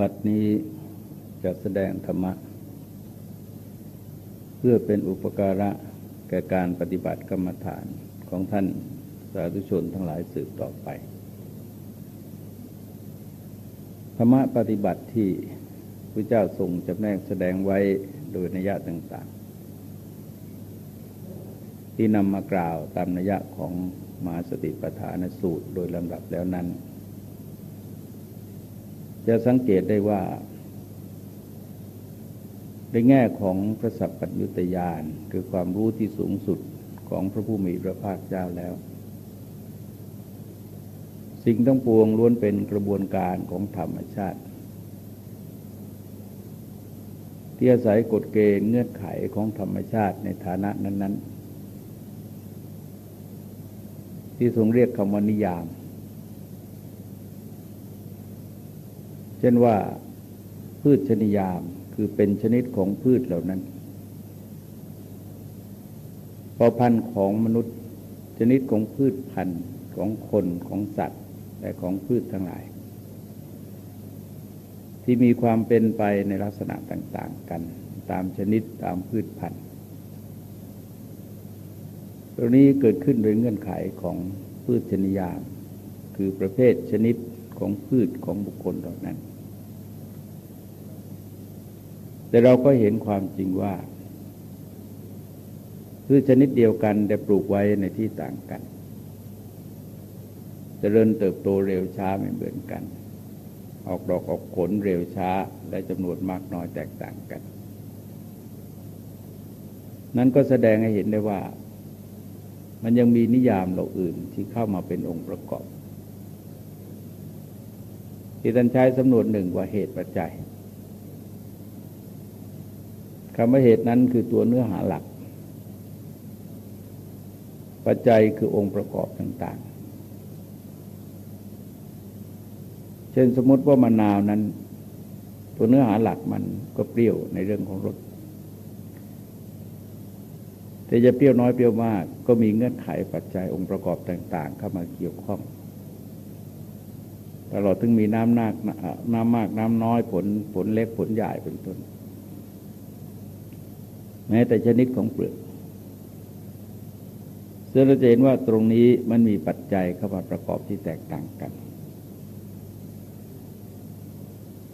บัดนี้จะแสดงธรรมะ เพื่อเป็นอุปการะแก่การปฏิบัติกรรมฐานของท่านสาธุชนทั้งหลายสืบต่อไป ธรรมะปฏิบัติที่พระเจ้าทรงจำแนกแสดงไว้โดยนัยยะต่างๆ ที่นำมากล่าวตามนัยะของมหาสติปัฏฐานสูตรโดยลำดับแล้วนั้น จะสังเกตได้ว่าในแง่ของพระสัพพัญญุตยานคือความรู้ที่สูงสุดของพระผู้มีพระภาคเจ้าแล้ว สิ่งทั้งปวงล้วนเป็นกระบวนการของธรรมชาติ ที่อาศัยกฎเกณฑ์เงื่อนไขของธรรมชาติในฐานะนั้น ๆ ที่ทรงเรียกคำว่านิยาม เช่นว่าพืชชนิยามคือเป็นชนิดของพืชเหล่านั้นพอพันธุ์ของมนุษย์ชนิดของพืชพันธุ์ของคนของสัตว์ และของพืชทั้งหลาย ที่มีความเป็นไปในลักษณะต่าง ๆ กัน ตามชนิดตามพืชพันธุ์ตรงนี้เกิดขึ้นโดยเงื่อนไขของพืชชนิยาม คือประเภทชนิดของพืชของบุคคลเหล่านั้น แต่เราก็เห็นความจริงว่าพืชชนิดเดียวกันแต่ปลูกไว้ในที่ต่างกันจเจริญเติบโตเร็วช้าไม่เหมือนกัน ออกดอกออกผลเร็วช้าและจำนวนมากน้อยแตกต่างกัน นั้นก็แสดงให้เห็นได้ว่า มันยังมีนิยามเราอื่นที่เข้ามาเป็นองค์ประกอบ ที่ท่านใช้สำนวนหนึ่งว่าเหตุปัจจัย คำว่าเหตุนั้นคือตัวเนื้อหาหลัก ปัจจัยคือองค์ประกอบต่าง ๆ เช่นสมมติว่ามะนาวนั้น ตัวเนื้อหาหลักมันก็เปรี้ยวในเรื่องของรสแต่จะเปรี้ยวน้อยเปรี้ยวมาก ก็มีเงื่อนไขปัจจัยองค์ประกอบต่าง ๆ เข้ามาเกี่ยวข้องตลอดถึงมีน้ำนากน้ำมากน้ำน้อยผลผลเล็กผลใหญ่เป็นต้น แม้แต่ชนิดของเปลือกซึ่งเราจะเห็นว่าตรงนี้มันมีปัจจัยเข้ามาประกอบที่แตกต่างกัน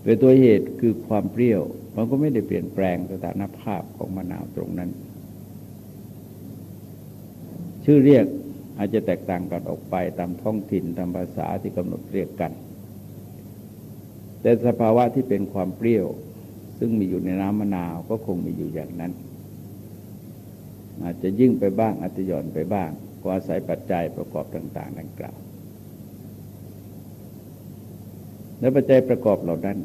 โดยตัวเหตุคือความเปรี้ยว มันก็ไม่ได้เปลี่ยนแปลงสถานภาพของมะนาวตรงนั้น ชื่อเรียกอาจจะแตกต่างกันออกไปตามท้องถิ่นตามภาษาที่กำหนดเรียกกัน แต่สภาวะที่เป็นความเปรี้ยว ซึ่งมีอยู่ในน้ำมะนาวก็คงมีอยู่อย่างนั้น อาจจะยิ่งไปบ้างอาจจะหย่อนไปบ้างก็อาศัยปัจจัยประกอบต่าง ๆ ดังกล่าว และปัจจัยประกอบเหล่านั้น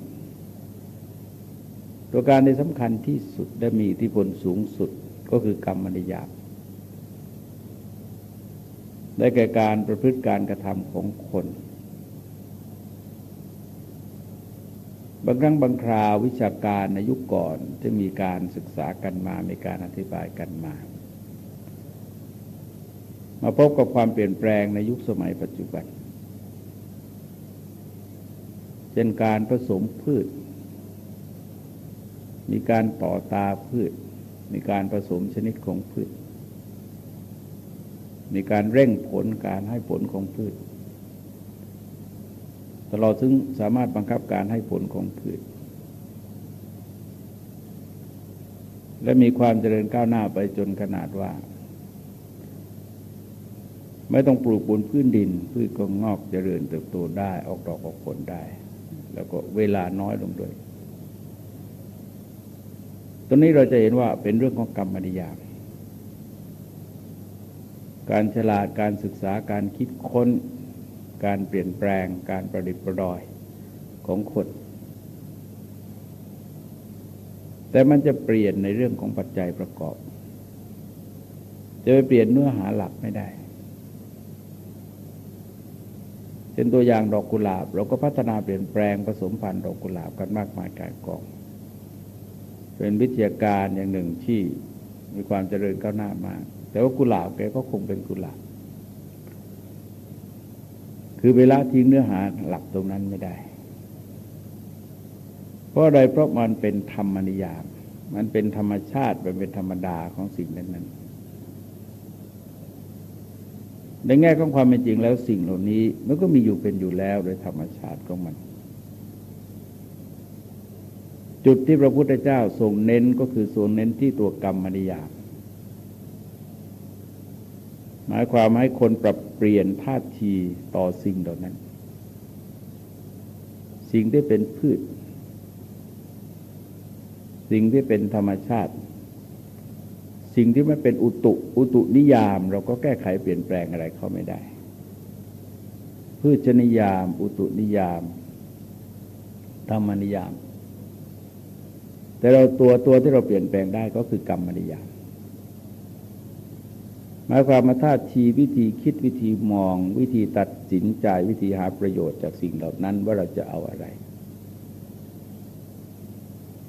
ตัวการที่สำคัญที่สุดและมีอิทธิพลสูงสุดก็คือกรรมนิยามได้แก่การประพฤติการกระทำของคน บางครั้งบางคราววิชาการในยุคก่อนจะมีการศึกษากันมา มีการอธิบายกันมา มาพบกับความเปลี่ยนแปลงในยุคสมัยปัจจุบันเช่นการผสมพืช มีการต่อตาพืช มีการผสมชนิดของพืช มีการเร่งผลการให้ผลของพืช ตลอดถึงสามารถบังคับการให้ผลของพืช และมีความเจริญก้าวหน้าไปจนขนาดว่า ไม่ต้องปลูกบนพื้นดินพืชก็งอกเจริญเติบโตได้ออกดอกออกผลได้ แล้วก็เวลาน้อยลงด้วยตรงนี้เราจะเห็นว่าเป็นเรื่องของกรรมนิยามการฉลาดการศึกษาการคิดค้น การเปลี่ยนแปลง การประดิษฐ์ประดอยของคนแต่มันจะเปลี่ยนในเรื่องของปัจจัยประกอบ จะไปเปลี่ยนเนื้อหาหลักไม่ได้ เป็นตัวอย่างดอกกุหลาบ เราก็พัฒนาเปลี่ยนแปลงผสมพันธุ์ดอกกุหลาบกันมากมายกายกอง เป็นวิทยาการอย่างหนึ่งที่มีความเจริญก้าวหน้ามาก แต่ว่ากุหลาบแกก็คงเป็นกุหลาบ คือเวลาทิ้งเนื้อหาหลักตรงนั้นไม่ได้ เพราะอะไรเพราะมันเป็นธรรมนิยาม มันเป็นธรรมชาติมันเป็นธรรมดาของสิ่งนั้นๆ ในแง่ของความเป็นจริงแล้วสิ่งเหล่านี้ มันก็มีอยู่เป็นอยู่แล้วโดยธรรมชาติของมัน จุดที่พระพุทธเจ้าทรงเน้นก็คือทรงเน้นที่ตัวกรรมนิยามหมายความให้คนปรับเปลี่ยนท่าทีต่อสิ่งเหล่านั้น สิ่งที่เป็นพืช สิ่งที่เป็นธรรมชาติ สิ่งที่มันเป็นอุตุอุตุนิยาม เราก็แก้ไขเปลี่ยนแปลงอะไรเขาไม่ได้พืชนิยาม อุตุนิยาม ธรรมนิยาม แต่เราตัวตัวที่เราเปลี่ยนแปลงได้ก็คือกรรมนิยามหมายความมาท่าทีวิธีคิดวิธีมอง วิธีตัดสินใจวิธีหาประโยชน์จากสิ่งเหล่านั้นว่าเราจะเอาอะไร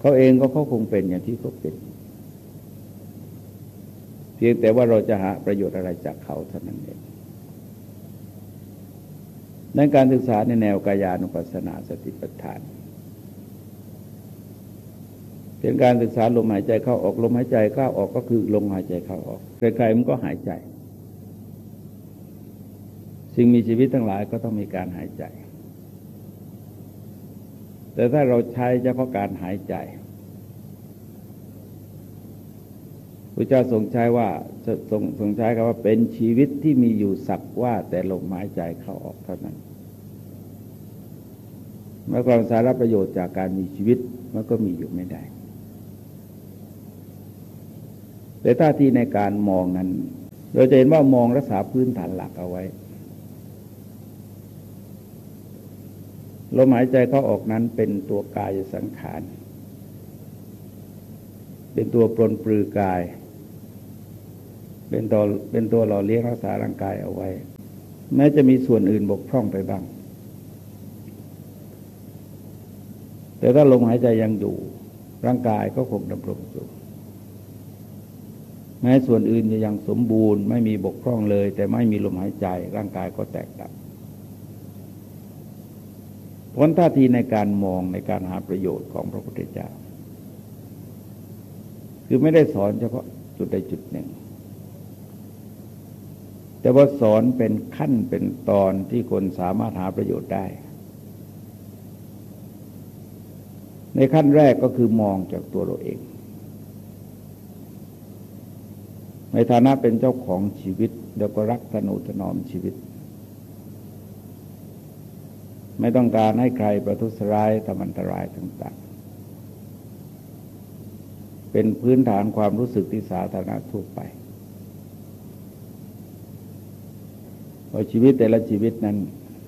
เขาเองก็เขาคงเป็นอย่างที่เขาเป็น พียงแต่ว่าเราจะหาประโยชน์อะไรจากเขาเท่านั้นเองในการศึกษาในแนวกายานุปัสสนาสติปัฏฐาน เป็นการศึกษาลมหายใจเข้าออกลมหายใจเข้าออกก็คือลมหายใจเข้าออกใครๆมันก็หายใจ สิ่งมีชีวิตทั้งหลายก็ต้องมีการหายใจ แต่ถ้าเราใช้เฉพาะการหายใจ พระเจ้าทรงใช้ว่าทรงทรงใช้คำว่าเป็นชีวิตที่มีอยู่สักว่า แต่ลมหายใจเข้าออกเท่านั้นเมื่อความสาระประโยชน์จากการมีชีวิตมันก็มีอยู่ไม่ได้ แต่ท่าทีในการมองนั้น เราจะเห็นว่ามองรักษาพื้นฐานหลักเอาไว้ลมหายใจเข้าออกนั้นเป็นตัวกายสังขาร เป็นตัวปลนปลือกาย เป็นตัวเป็นตัวหล่อเลี้ยงรักษาร่างกายเอาไว้ แม้จะมีส่วนอื่นบกพร่องไปบ้าง แต่ถ้าลมหายใจยังอยู่ ร่างกายก็คงดำรงอยู่แม้ส่วนอื่นจะยังสมบูรณ์ไม่มีบกพร่องเลย แต่ไม่มีลมหายใจ ร่างกายก็แตกดับผลท่าทีในการมองในการหาประโยชน์ของพระพุทธเจ้า คือไม่ได้สอนเฉพาะจุดใดจุดหนึ่ง แต่ว่าสอนเป็นขั้นเป็นตอนที่คนสามารถหาประโยชน์ได้ ในขั้นแรกก็คือมองจากตัวเราเอง ในฐานะเป็นเจ้าของชีวิตแล้วก็รักธนุถนอมชีวิต ไม่ต้องการให้ใครประทุษร้ายทำอันตรายต่างๆ เป็นพื้นฐานความรู้สึกที่สาธารณะทั่วไป พอชีวิตแต่ละชีวิตนั้น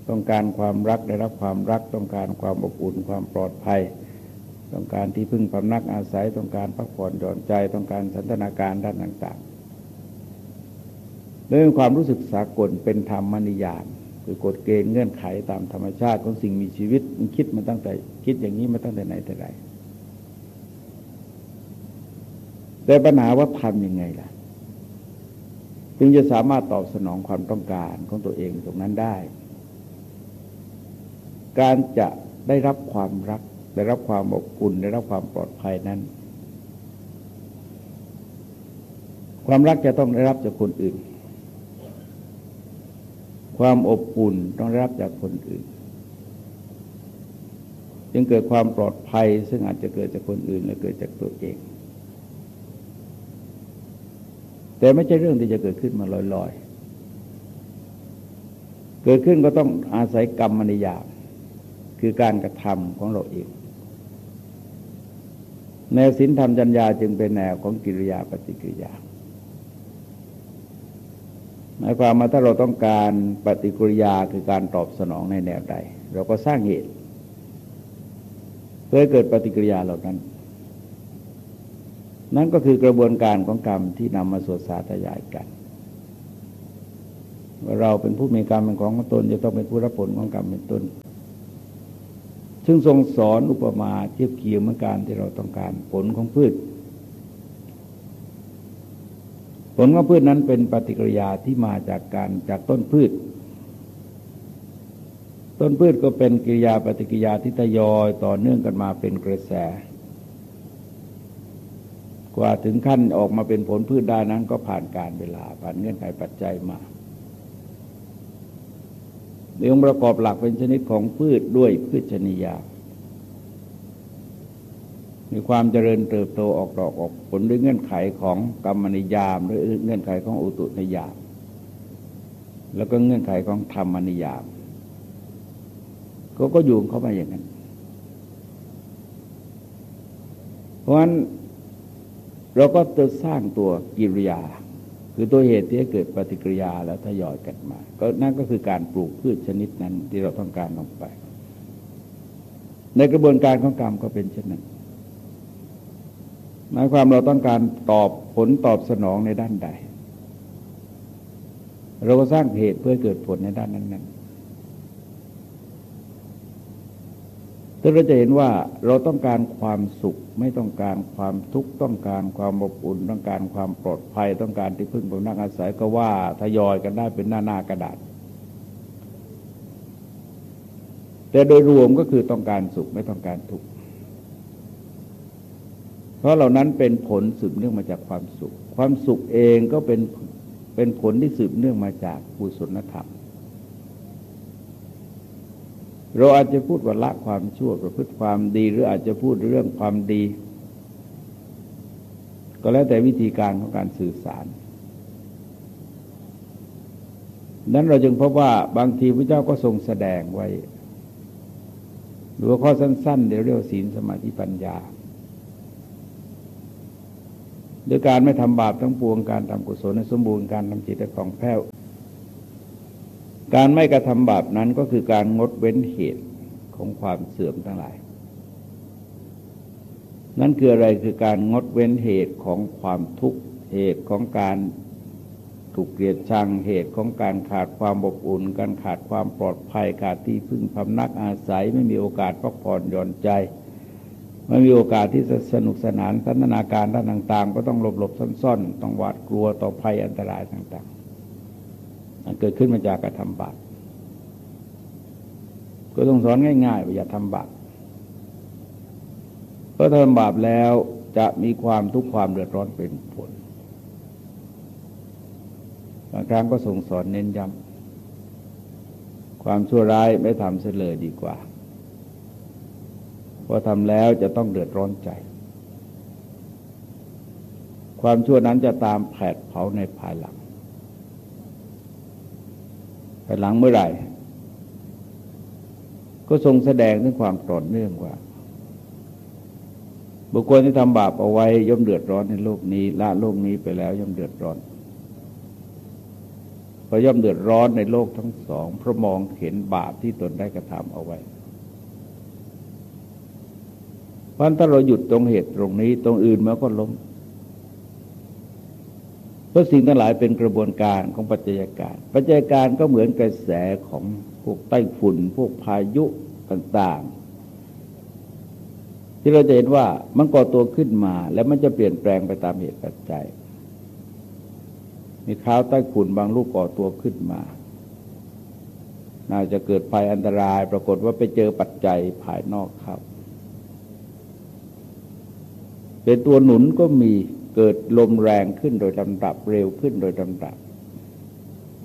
ต้องการความรักได้รับความรัก ต้องการความอบอุ่นความปลอดภัย ต้องการที่พึ่งพำนักอาศัย ต้องการพักผ่อนหย่อนใจ ต้องการสันทนาการด้านต่างๆเรื่องความรู้สึกสากลเป็นธรรมนิยามคือกฎเกณฑ์เงื่อนไขตามธรรมชาติของสิ่งมีชีวิตมันคิดมาตั้งแต่คิดอย่างนี้มาตั้งแต่ไหนแต่ไรแต่ปัญหาว่าทำยังไงล่ะ จึงจะสามารถตอบสนองความต้องการของตัวเองตรงนั้นได้ การจะได้รับความรัก ได้รับความอบอุ่นได้รับความปลอดภัยนั้น ความรักจะต้องได้รับจากคนอื่น ความอบอุ่นต้องรับจากคนอื่น จึงเกิดความปลอดภัย ซึ่งอาจจะเกิดจากคนอื่นและเกิดจากตัวเอง แต่ไม่ใช่เรื่องที่จะเกิดขึ้นมาลอยๆ เกิดขึ้นก็ต้องอาศัยกรรมมนิยามคือการกระทำของเราเอง แนวศีลธรรมจัญญาจึงเป็นแนวของกิริยาปฏิกิริยาหมายความว่าถ้าเราต้องการปฏิกิริยาคือการตอบสนองในแนวใด เราก็สร้างเหตุ เพื่อเกิดปฏิกิริยาเหล่านั้น นั่นก็คือกระบวนการของกรรมที่นำมาสวดสาธยายกัน ว่าเราเป็นผู้มีกรรมเป็นของตนจะต้องเป็นผู้รับผลของกรรมเป็นต้นซึ่งทรงสอนอุปมาเทียบเคียงเมื่อการที่เราต้องการผลของพืช ผลของพืชนั้นเป็นปฏิกิริยาที่มาจากการจากต้นพืช ต้ต้นพืชก็เป็นกิริยาปฏิกิริยาที่ทยอยต่อเนื่องกันมาเป็นกระแส กว่าถึงขั้นออกมาเป็นผลพืชได้นั้นก็ผ่านการเวลาผ่านเงื่อนไขปัจจัยมาเรื่องประกอบหลักเป็นชนิดของพืชด้วยพืชชนิยา มีความเจริญเติบโตออกดอกออกผลด้วยเงื่อนไขของกรรมนิยามหรือเงื่อนไขของอุตุนิยาม แล้วก็เงื่อนไขของธรรมนิยาม ก็ก็อยู่เข้ามาอย่างนั้น เพราะฉะนั้น เราก็จะสร้างตัวกิริยา คือตัวเหตุที่เกิดปฏิกิริยาแล้วทยอยกันมา ก็นั่นก็คือการปลูกพืชชนิดนั้นที่เราต้องการลงไป ในกระบวนการของกรรมก็เป็นเช่นนั้นหมายความเราต้องการตอบผลตอบสนองในด้านใด เราก็สร้างเหตุเพื่อเกิดผลในด้านนั้น ถ้าเราจะเห็นว่าเราต้องการความสุขไม่ต้องการความทุกข์ต้องการความอบอุ่น ต้องการความปลอดภัย ต้องการที่พึ่งบำนักอาศัยก็ว่าทยอยกันได้เป็นหน้าหน้ากระดาษ แต่โดยรวมก็คือต้องการสุขไม่ต้องการทุกข์เพราะเหล่านั้นเป็นผลสืบเนื่องมาจากความสุข ความสุขเองก็เป็นเป็นผลที่สืบเนื่องมาจากกุศลธรรม เราอาจจะพูดว่าละความชั่วประพฤติความดีหรืออาจจะพูดเรื่องความดี ก็แล้วแต่วิธีการของการสื่อสาร นั้นเราจึงพบว่าบางทีพระเจ้าก็ทรงแสดงไว้ หรือว่าข้อสั้นๆเดี๋ยวเรียกศีลสมาธิปัญญาด้วยการไม่ทำบาปทั้งปวงการทำกุศลในสมบูรณ์การทำจิตของแผ้ว การไม่กระทำบาปนั้นก็คือการงดเว้นเหตุของความเสื่อมทั้งหลาย นั่นคืออะไรคือการงดเว้นเหตุของความทุกข์เหตุของการถูกเกลียดชังเหตุของการขาดความอบอุ่น การขาดความปลอดภัยขาดที่พึ่งพำนักอาศัย ไม่มีโอกาสพักผ่อนหย่อนใจ ไม่มีโอกาสที่จะสนุกสนานพัฒนาการด้านต่าง ๆ ก็ต้องหลบหลบซ่อนๆ ต้องหวาดกลัวต่อภัยอันตรายต่างๆ เกิดขึ้นมาจากการทำบาปก็ต้องสอนง่ายๆว่าอย่าทำบาปเพราะทำบาปแล้วจะมีความทุกข์ความเดือดร้อนเป็นผลบางครั้งก็ส่งสอนเน้นย้ำความชั่วร้ายไม่ทำเสียเลยดีกว่าพอทำแล้วจะต้องเดือดร้อนใจ ความชั่วนั้นจะตามแผดเผาในภายหลัง ภายหลังเมื่อไหร่ ก็ทรงแสดงถึงความต่อเนื่องว่า บุคคลที่ทำบาปเอาไว้ย่อมเดือดร้อนในโลกนี้ละโลกนี้ไปแล้วย่อมเดือดร้อนเพอย่อมเดือดร้อนในโลกทั้งสองเพราะมองเห็นบาปที่ตนได้กระทำเอาไว้เพราะถ้าเราหยุดตรงเหตุตรงนี้ ตรงอื่นมันก็ล้ม เพราะสิ่งทั้งหลายเป็นกระบวนการของปัจจัยการ ปัจจัยการก็เหมือนกระแสของพวกไต้ฝุ่น พวกพายุต่างๆ ที่เราจะเห็นว่ามันก่อตัวขึ้นมา แล้วมันจะเปลี่ยนแปลงไปตามเหตุปัจจัย มีข้าวใต้ฝุ่นบางลูกก่อตัวขึ้นมา น่าจะเกิดภัยอันตราย ปรากฏว่าไปเจอปัจจัยภายนอกครับเป็นตัวหนุนก็มี เกิดลมแรงขึ้นโดยลำดับเร็วขึ้นโดยลำดับ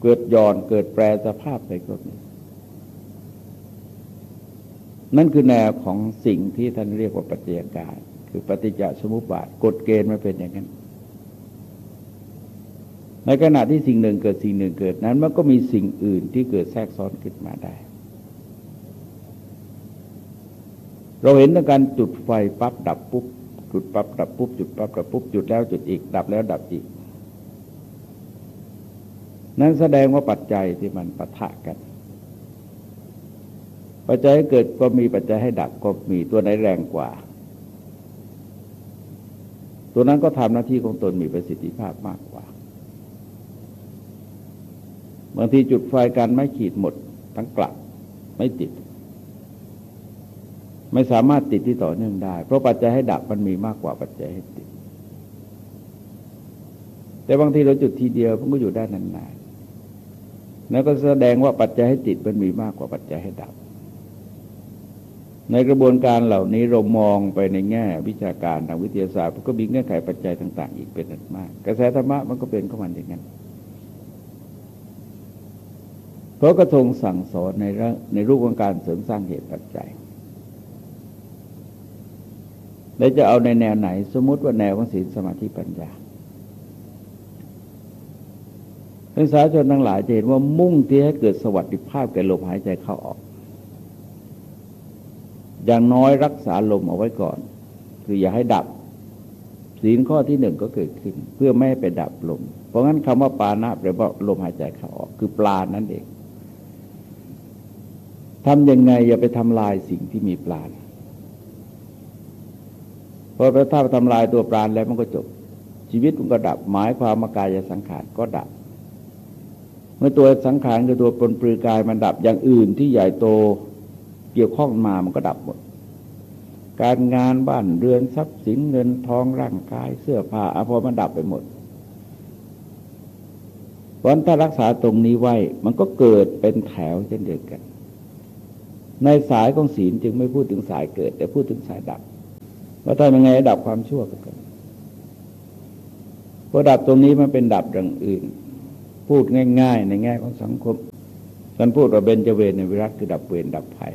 เกิดย่อนเกิดแปรสภาพไปก็มีนั่นคือแนวของสิ่งที่ท่านเรียกว่าปัจจัยการคือปฏิจจสมุปบาทกฎเกณฑ์มาเป็นอย่างนั้น ในขณะที่สิ่งหนึ่งเกิดสิ่งหนึ่งเกิดนั้น มันก็มีสิ่งอื่นที่เกิดแทรกซ้อนขึ้นมาได้ เราเห็นในการจุดไฟปั๊บดับปุ๊บ จุดปั๊บดับปุ๊บจุดปั๊บดับปุ๊บจุดแล้วจุดอีก ดับแล้วดับอีก นั้นแสดงว่าปัจจัยที่มันปะทะกัน ปัจจัยให้เกิดก็มีปัจจัยให้ดับก็มีตัวไหนแรงกว่า ตัวนั้นก็ทำหน้าที่ของตนมีประสิทธิภาพมากกว่าบางทีจุดไฟกันไม่ขีดหมดทั้งกลับไม่ติด ไม่สามารถติดที่ต่อเนื่องได้ เพราะปัจจัยให้ดับมันมีมากกว่าปัจจัยให้ติด แต่บางทีเราจุดทีเดียวมันก็อยู่ได้นานๆแล้วก็แสดงว่าปัจจัยให้ติดมันมีมากกว่าปัจจัยให้ดับ ในกระบวนการเหล่านี้เรามองไปในแง่ วิชาการทางวิทยาศาสตร์ก็มีเงื่อนไขปัจจัยต่าง ๆ อีกเป็นอันมาก กระแสธรรมะมันก็เป็นข้ามันอย่างนั้นเพราะกระทงสั่งสอนในในรูปของการเสริมสร้างเหตุปัจจัย แล้วจะเอาในแนวไหน สมมติว่าแนวของศีลสมาธิปัญญานักศึกษาชนทั้งหลายจะเห็นว่ามุ่งที่ให้เกิดสวัสดิภาพแก่ลมหายใจเข้าออก อย่างน้อยรักษาลมเอาไว้ก่อน คืออย่าให้ดับ ศีลข้อที่หนึ่งก็เกิดขึ้น เพื่อไม่ให้ไปดับลม เพราะงั้นคำว่าปานะแปลว่าลมหายใจเข้าออก คือปลานั่นเองทำยังไงอย่าไปทำลายสิ่งที่มีปลาเพอพราะถ้าทำลายตัวปราณแล้วมันก็จบ ชีวิตมันก็ดับหมายความมากายสังขารก็ดับ เมื่อตัวสังขารคือตัวปนปลือกายมันดับอย่างอื่นที่ใหญ่โตเกี่ยวข้องมามันก็ดับหมด การงานบ้านเรือนทรัพย์สินเงินทองร่างกายเสื้อผ้าอภรมันดับไปหมดเพราะถ้ารักษาตรงนี้ไว้มันก็เกิดเป็นแถวเช่นเดียวกัน ในสายของศีลจึงไม่พูดถึงสายเกิด แต่พูดถึงสายดับ ว่าทำยังไงดับความชั่วกันพอดับตรงนี้มันเป็นดับอย่างอื่น พูดง่าย ๆ ในแง่ของสังคมท่านพูดว่าเบญจเวรในวิรัตคือดับเวรดับภัย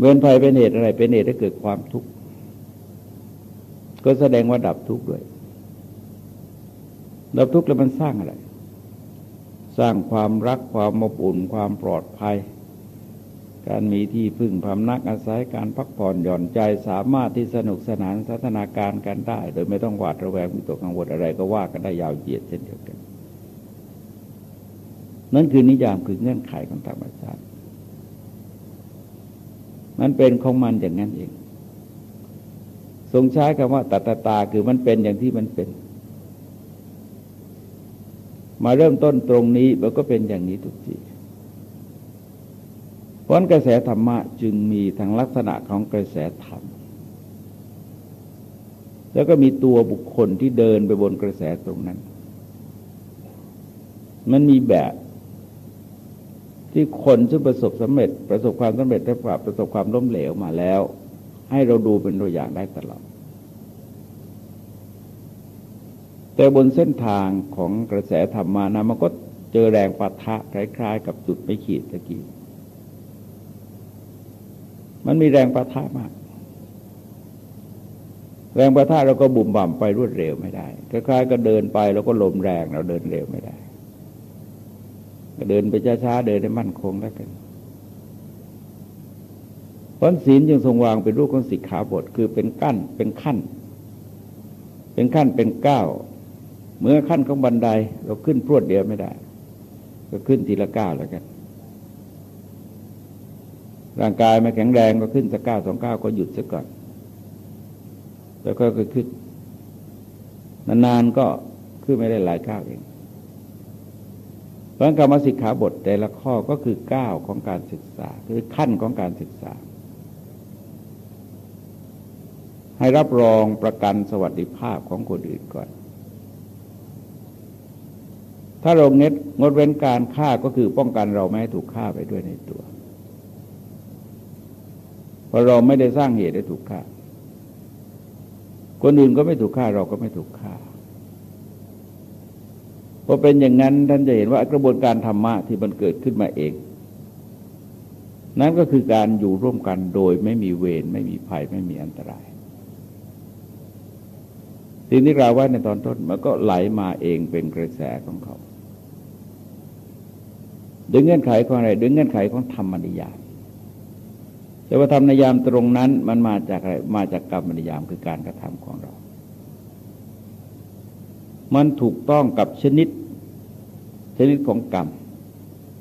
เวรภัยเป็นเหตุอะไร เป็นเหตุให้เกิดความทุกข์ก็แสดงว่าดับทุกข์ด้วย ดับทุกข์แล้วมันสร้างอะไร สร้างความรักความอบอุ่น ความปลอดภัย การมีที่พึ่งพำนักอาศัยการพักผ่อนหย่อนใจสามารถที่สนุกสนานสัฒนาการกันได้ โดยไม่ต้องหวาดระแวงวิตกกังวลอะไรก็ว่ากันได้ยาวเหยียดเช่นเดียวกัน นั่นคือนิยามคือเงื่อนไขของธรรมชาติ มันเป็นของมันอย่างนั้นเอง ทรงใช้คำว่าตัตตาคือมันเป็นอย่างที่มันเป็น มาเริ่มต้นตรงนี้มันก็เป็นอย่างนี้ทุกที พราะกระแสธรรมะจึงมีทางลักษณะของกระแสธรรม แล้วก็มีตัวบุคคลที่เดินไปบนกระแสตรงนั้น มันมีแบบที่คนซึ่งประสบสำเร็จ ประสบความสำเร็จและประสบความล้มเหลวมาแล้ว ให้เราดูเป็นตัวอย่างได้ตลอด แต่บนเส้นทางของกระแสธรรมานะมันก็เจอแรงปะทะคล้าย ๆ กับจุดไม่ขีดตะกี้ มันมีแรงประทะมาก แรงประทะเราก็บุ่มบ่มไปรวดเร็วไม่ได้คล้ายๆก็เดินไปแล้วก็ลมแรงเราเดินเร็วไม่ได้ก็เดินไปช้าๆเดินให้มั่นคงแล้วกันเพราะศีลจึงทรงวางเป็นรูปของสิกขาบทคือเป็นกั้นเป็นขั้น เป็นขั้นเป็นก้าวเมื่อขั้นของบันไดเราขึ้นพรวดเดียวไม่ได้ ก็ขึ้นทีละก้าวแล้วกัน ร่างกายไม่แข็งแรงก็ขึ้นสักเก้าสองเก้าก็หยุดซะก่อน แล้วก็ขึ้นนานๆก็ขึ้นไม่ได้หลายก้าวเองเพราะกรรมสิกขาบทแต่ละข้อก็คือก้าวของการศึกษา คือขั้นของการศึกษา ให้รับรองประกันสวัสดิภาพของคนอื่นก่อน ถ้าเราเงดงดเว้นการฆ่าก็คือป้องกันเราไม่ให้ถูกฆ่าไปด้วยในตัว เพราะเราไม่ได้สร้างเหตุให้ถูกฆ่า คนอื่นก็ไม่ถูกฆ่าเราก็ไม่ถูกฆ่าพอเป็นอย่างนั้นท่านจะเห็นว่ากระบวนการธรรมะที่มันเกิดขึ้นมาเอง นั่นก็คือการอยู่ร่วมกันโดยไม่มีเวรไม่มีภัยไม่มีอันตรายสิ่งที่กล่าวไว้ในตอนต้นมันก็ไหลมาเองเป็นกระแสของเขาดึงเงื่อนไขของอะไรดึงเงื่อนไขของธรรมนิยาม แต่ว่าธรรมนิยามตรงนั้นมันมาจากอะไรมาจากกรรมนิยามคือการกระทำของเรา มันถูกต้องกับชนิด ชนิดของกรรม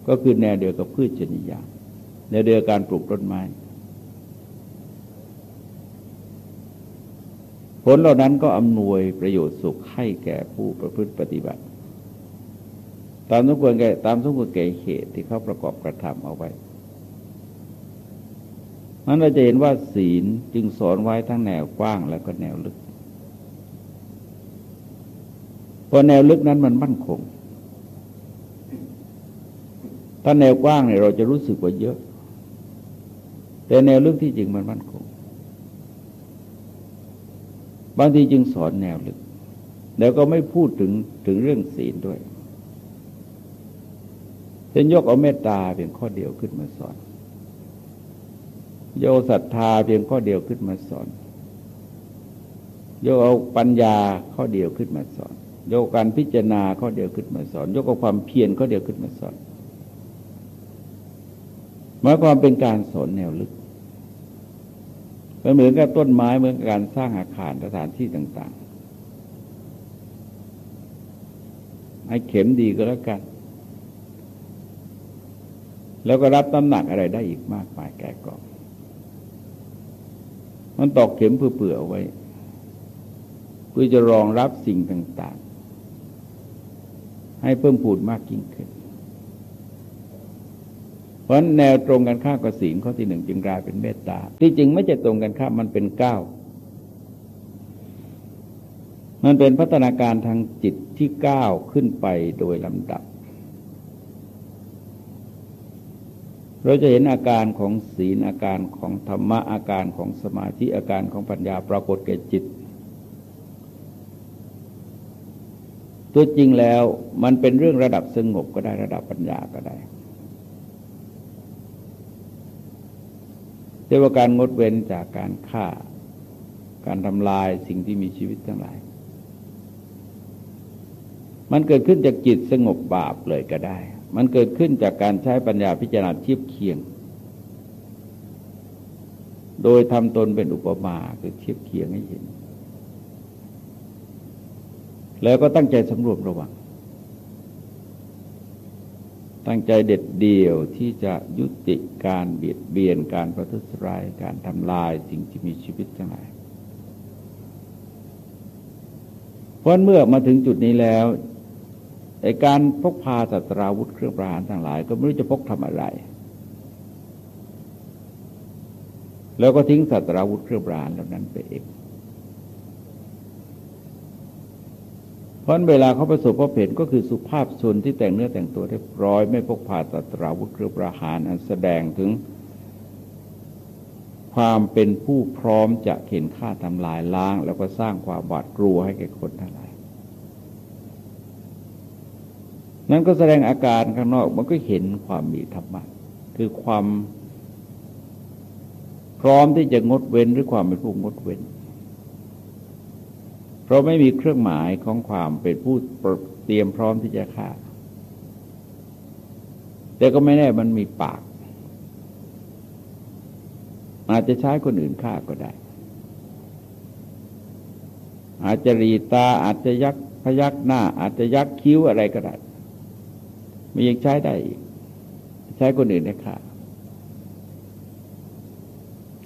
ก็คือแนวเดียวกับพืชชนิยามแนวเดียวการปลูกต้นไม้ ผลเหล่านั้นก็อำนวยประโยชน์สุขให้แก่ผู้ประพฤติปฏิบัติ ตามสมควรแก่ตามสมควรแก่เหตุที่เขาประกอบกระทำเอาไว้ นั้นเราจะเห็นว่าศีลจึงสอนไว้ทั้งแนวกว้างแล้วก็แนวลึกเพราะแนวลึกนั้นมันมั่นคง ถ้าแนวกว้างเนี่ยเราจะรู้สึกว่าเยอะ แต่แนวลึกที่จริงมันมั่นคง บางทีจึงสอนแนวลึก แล้วก็ไม่พูดถึงถึงเรื่องศีลด้วยจะยกเอาเมตตาเพียงข้อเดียวขึ้นมาสอน โยศรัทธาเพียงข้อเดียวขึ้นมาสอน โยเอาปัญญาข้อเดียวขึ้นมาสอน โยการพิจารณาข้อเดียวขึ้นมาสอน โยกเอาความเพียรข้อเดียวขึ้นมาสอนหมายความเป็นการสอนแนวลึกมันเหมือนกับต้นไม้เหมือนกับการสร้างอาคารสถานที่ต่างๆ ให้เข็มดีก็แล้วกัน แล้วก็รับน้ำหนักอะไรได้อีกมากมายแก่กอง มันตอกเข็มเพื่อๆเอาไว้ เพื่อจะรองรับสิ่งต่าง ๆ ให้เพิ่มพูดมากยิ่งขึ้น เพราะแนวตรงกันข้ามกับศีลข้อที่หนึ่งจึงกลายเป็นเมตตา ที่จริงไม่ใช่ตรงกันข้ามมันเป็นก้าวมันเป็นพัฒนาการทางจิตที่ก้าวขึ้นไปโดยลำดับ เราจะเห็นอาการของศีลอาการของธรรมะอาการของสมาธิอาการของปัญญาปรากฏแก่จิต ตัวจริงแล้วมันเป็นเรื่องระดับสงบก็ได้ระดับปัญญาก็ได้เรียกว่าการงดเว้นจากการฆ่า การทำลายสิ่งที่มีชีวิตทั้งหลาย มันเกิดขึ้นจากจิตสงบบาปเลยก็ได้ มันเกิดขึ้นจากการใช้ปัญญาพิจารณาเทียบเคียง โดยทำตนเป็นอุปมาคือเทียบเคียงให้เห็น แล้วก็ตั้งใจสำรวมระวัง ตั้งใจเด็ดเดี่ยวที่จะยุติการเบียดเบียนการประทุษร้ายการทำลายสิ่งที่มีชีวิตทั้งหลายเพราะเมื่อมาถึงจุดนี้แล้ว ไอการพกพาสัตราวุธเครื่องประหารทั้งหลาย ก็ไม่รู้จะพกทำอะไร แล้วก็ทิ้งสัตราวุธเครื่องประหารเหล่านั้นไปเองเพราะเวลาเขาประสบพบเห็นก็คือสุภาพชนที่แต่งเนื้อแต่งตัวเรียบร้อย ไม่พกพาตัตราวุธเครื่องประหารอันแสดงถึงความเป็นผู้พร้อมจะเข็นฆ่าทำลายล้าง แล้วก็สร้างความบาดกลัวให้แก่คนทั้งหลาย นั้นก็แสดงอาการข้างนอกมันก็เห็นความมีธรรมะคือความพร้อมที่จะงดเว้นหรือความเป็นผู้งดเว้น เพราะไม่มีเครื่องหมายของความเป็นผู้เตรียมพร้อมที่จะฆ่า แต่ก็ไม่แน่มันมีปาก อาจจะใช้คนอื่นฆ่าก็ได้ อาจจะรีตาอาจจะยักพยักหน้า อาจจะยักคิ้วอะไรก็ได้ มันยังใช้ได้อีก ใช้คนอื่นได้ฆ่า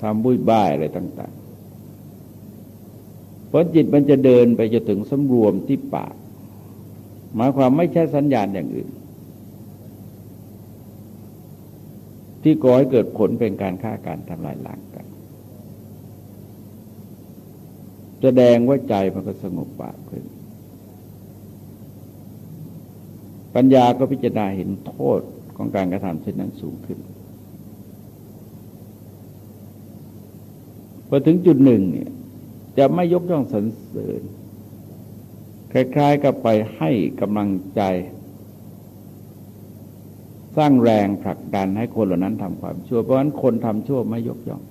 ทำบุญบ้ายอะไรต่างเพราะจิตมันจะเดินไปจะถึงสำรวมที่ปากหมายความไม่ใช่สัญญาณอย่างอื่น ที่ก่อให้เกิดผลเป็นการฆ่าการทำลายล้างกันแสดงว่าใจมันก็สงบปากขึ้น ปัญญาก็พิจารณาเห็นโทษของการกระทำเช่นนั้นสูงขึ้นพอถึงจุดหนึ่งเนี่ยจะไม่ยกย่องสรรเสริญคล้ายๆกับไปให้กำลังใจ สร้างแรงผลักดันให้คนเหล่านั้นทำความชั่ว เพราะฉะนั้นคนทำชั่วไม่ยกย่อง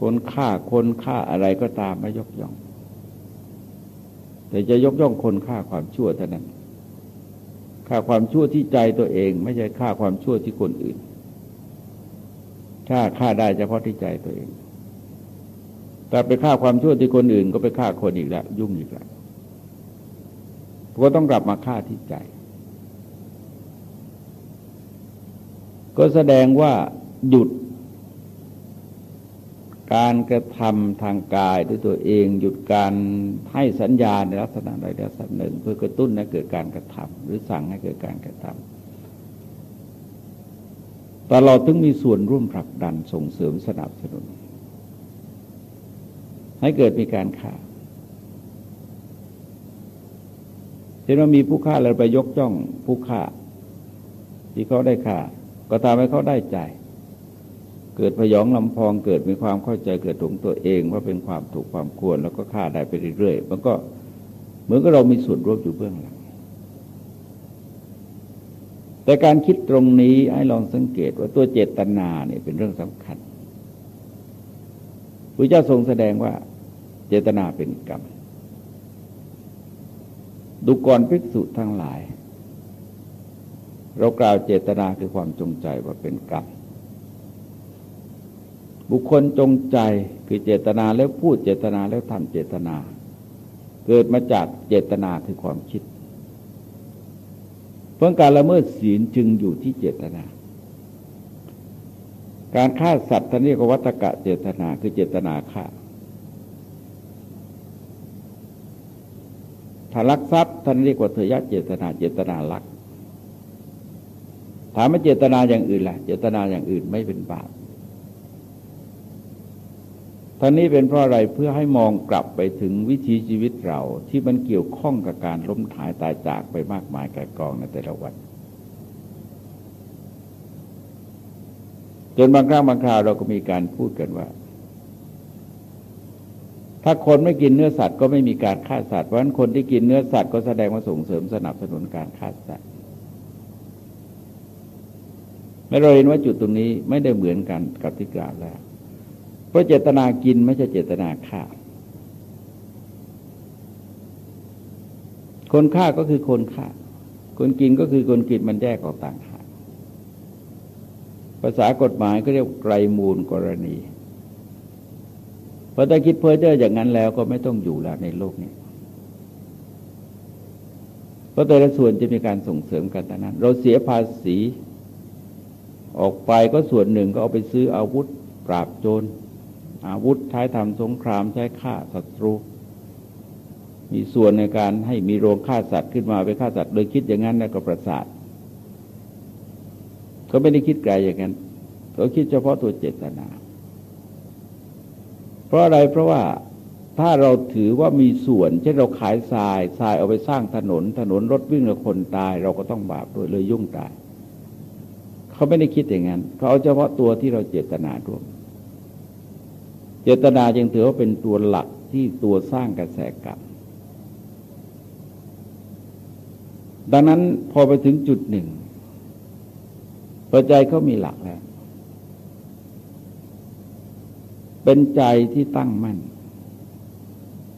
คนฆ่าคนฆ่าอะไรก็ตามไม่ยกย่อง แต่จะยกย่องคนฆ่าความชั่วเท่านั้นฆ่าความชั่วที่ใจตัวเอง ไม่ใช่ฆ่าความชั่วที่คนอื่นถ้าฆ่าได้เฉพาะที่ใจตัวเอง แต่ไปฆ่าความชั่วที่คนอื่น ก็ไปฆ่าคนอีกแล้ว ยุ่งอีกแล้วก็ต้องกลับมาฆ่าที่ใจ ก็แสดงว่าหยุด การกระทำทางกายด้วยตัวเองหยุดการให้สัญญาในลักษณะใดลักษณะหนึ่ง เพื่อกระตุ้นให้เกิดการกระทำหรือสั่งให้เกิดการกระทำตลอดถึงมีส่วนร่วมผลักดันส่งเสริมสนับสนุน ให้เกิดมีการฆ่าเห็นว่ามีผู้ฆ่าเราไปยกจ้องผู้ฆ่าที่เขาได้ฆ่าก็ทำให้เขาได้ใจ เกิดพยองลำพองเกิดมีความเข้าใจเกิดถงตัวเองว่าเป็นความถูกความควรแล้วก็ฆ่าได้ไปเรื่อยๆมันก็เหมือนกับเรามีส่วนร่วมอยู่เบื้องหลัง แต่การคิดตรงนี้ให้ลองสังเกตว่าตัวเจตนาเนี่ยเป็นเรื่องสำคัญพระเจ้าทรงแสดงว่าเจตนาเป็นกรรม ดูก่อนภิกษุทั้งหลาย เรากล่าวเจตนาคือความจงใจว่าเป็นกรรม บุคคลจงใจคือเจตนาแล้วพูดเจตนาแล้วทำเจตนา เกิดมาจากเจตนาคือความคิด เพราะการละเมิดศีลจึงอยู่ที่เจตนา การฆ่าสัตว์ท่านเรียกวัตกะเจตนาคือเจตนาฆ่าถ้าลักทรัพย์ท่านเรียกว่าเทยะเจตนาเจตนาลักถามว่าเจตนาอย่างอื่นล่ะ เจตนาอย่างอื่นไม่เป็นบาป ท่านนี้เป็นเพราะอะไรเพื่อให้มองกลับไปถึงวิถีชีวิตเราที่มันเกี่ยวข้องกับการล้มหายตายจากไปมากมายกายกองในแต่ละวันจนบางครั้งบางคราวเราก็มีการพูดกันว่า ถ้าคนไม่กินเนื้อสัตว์ก็ไม่มีการฆ่าสัตว์ เพราะฉะนั้นคนที่กินเนื้อสัตว์ก็แสดงว่าส่งเสริมสนับสนุนการฆ่าสัตว์ไม่เราเห็นว่าจุดตรงนี้ไม่ได้เหมือนกันกับที่กล่าวแล้ว เพราะเจตนากินไม่ใช่เจตนาฆ่า คนฆ่าก็คือคนฆ่า คนกินก็คือคนกินมันแยกออกต่างหากภาษากฎหมายก็เรียกไกรมูลกรณีพอถ้าคิดเพ้อเจ้ออย่างนั้นแล้วก็ไม่ต้องอยู่แล้วในโลกนี้เพราะแต่ละส่วนจะมีการส่งเสริมกันแต่นั้น เราเสียภาษีออกไปก็ส่วนหนึ่งก็เอาไปซื้ออาวุธ ปราบโจร อาวุธใช้ทำสงครามใช้ฆ่าศัตรู มีส่วนในการให้มีโรงฆ่าสัตว์ขึ้นมาไปฆ่าสัตว์ โดยคิดอย่างนั้นแล้วก็ประสาทก็ไม่ได้คิดไกลอย่างนั้นเขาคิดเฉพาะตัวเจตนา เพราะอะไรเพราะว่าถ้าเราถือว่ามีส่วนเช่นเราขายทรายทรายเอาไปสร้างถนน ถนนรถวิ่งแล้วคนตาย เราก็ต้องบาปด้วยเลยยุ่งตาย เขาไม่ได้คิดอย่างนั้น เขาเอาเฉพาะตัวที่เราเจตนาร่วม จตนาจึงถือว่าเป็นตัวหลักที่ตัวสร้างกระแสกรรม ดังนั้นพอไปถึงจุดหนึ่งพอใจเขามีหลักแล้ว เป็นใจที่ตั้งมั่น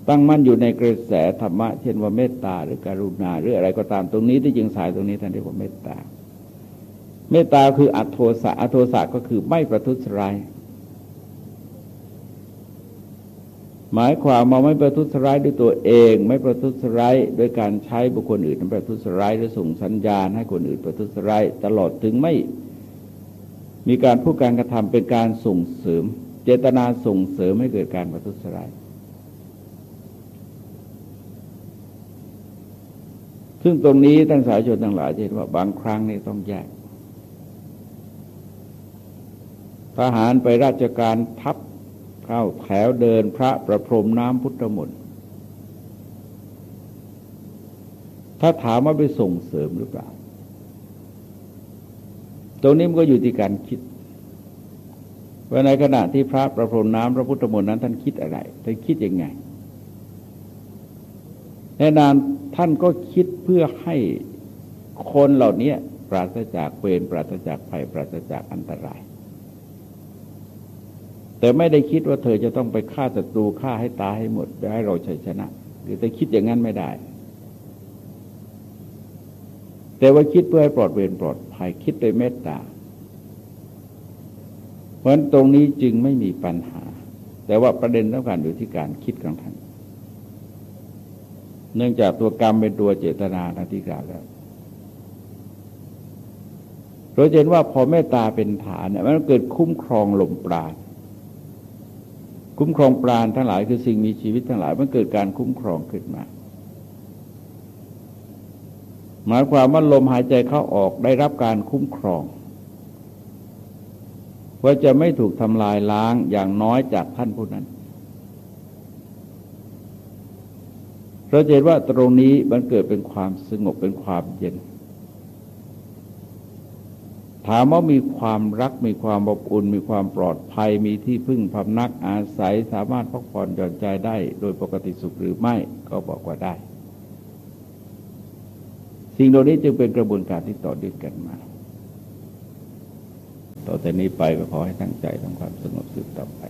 ตั้งมั่นอยู่ในกระแสธรรมะ เช่นว่าเมตตาหรือการุณาหรืออะไรก็ตามตรงนี้ที่จึงสายตรงนี้ท่านเรียกว่าเมตตา เมตตาคืออัตโทสะอัตโทสะก็คือไม่ประทุษร้าย หมายความมาไม่ประทุษร้ายด้วยตัวเอง ไม่ประทุษร้ายโดยการใช้บุคคลอื่นประทุษร้ายหรือส่งสัญญาณให้คนอื่นประทุษร้ายตลอดถึงไม่มีการพูดการกระทำเป็นการส่งเสริม เจตนาส่งเสริมให้เกิดการประทุษร้าย ซึ่งตรงนี้ท่านสายชนทั้งหลายเห็นว่าบางครั้งนี่ต้องแยก ทหารไปราชการทัพ เข้าแถวเดินพระประพรมน้ำพุทธมนต์ถ้าถามว่าไปส่งเสริมหรือเปล่า ตรงนี้มันก็อยู่ที่การคิด ว่าในขณะที่พระประพรมน้ำพระพุทธมนต์นั้นท่านคิดอะไร ท่านคิดยังไง แน่นอนท่านก็คิดเพื่อให้คนเหล่านี้ปราศจากเวรปราศจากภัยปราศจากอันตราย แต่ไม่ได้คิดว่าเธอจะต้องไปฆ่าศัตรูฆ่าให้ตายให้หมดไปให้เราชัยชนะ หรือแต่คิดอย่างนั้นไม่ได้ แต่ว่าคิดเพื่อให้ปลอดเวรปลอดภัยคิดโดยเมตตา เพราะฉะนั้นตรงนี้จึงไม่มีปัญหา แต่ว่าประเด็นสำคัญอยู่ที่การคิดของท่านเนื่องจากตัวกรรมเป็นตัวเจตนาทัที่กล่าวแล้วเราเห็นว่าพอเมตตาเป็นฐานเนี่ยมันเกิดคุ้มครองลมปราณ คุ้มครองปราณทั้งหลายคือสิ่งมีชีวิตทั้งหลายมันเกิดการคุ้มครองขึ้นมา หมายความว่าลมหายใจเข้าออกได้รับการคุ้มครอง ว่าจะไม่ถูกทำลายล้างอย่างน้อยจากท่านผู้นั้นเราเห็นว่าตรงนี้มันเกิดเป็นความสงบเป็นความเย็น ถามว่ามีความรักมีความอบอุ่น มีความปลอดภัย มีที่พึ่งพำนักอาศัยสามารถพักผ่อนหย่อนใจได้ โดยปกติสุขหรือไม่ก็บอกว่าได้ สิ่งเหล่านี้จึงเป็นกระบวนการที่ต่อเนื่องกันมา ต่อแต่นี้ไปก็ขอให้ตั้งใจทำความสงบสุขต่อไป